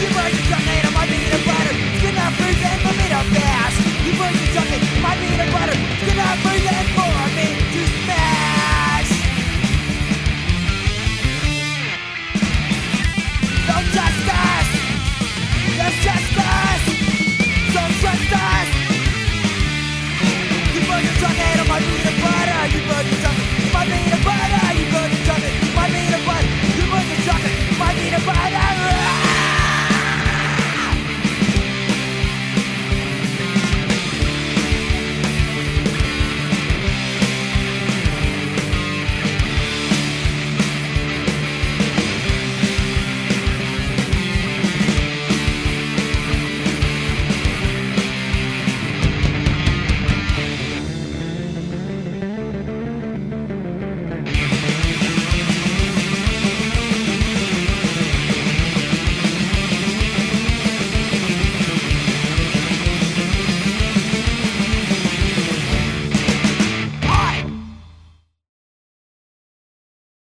You're your tongue I in a. You're not breathing for me to pass. You're your something. I might be in a butter. You're not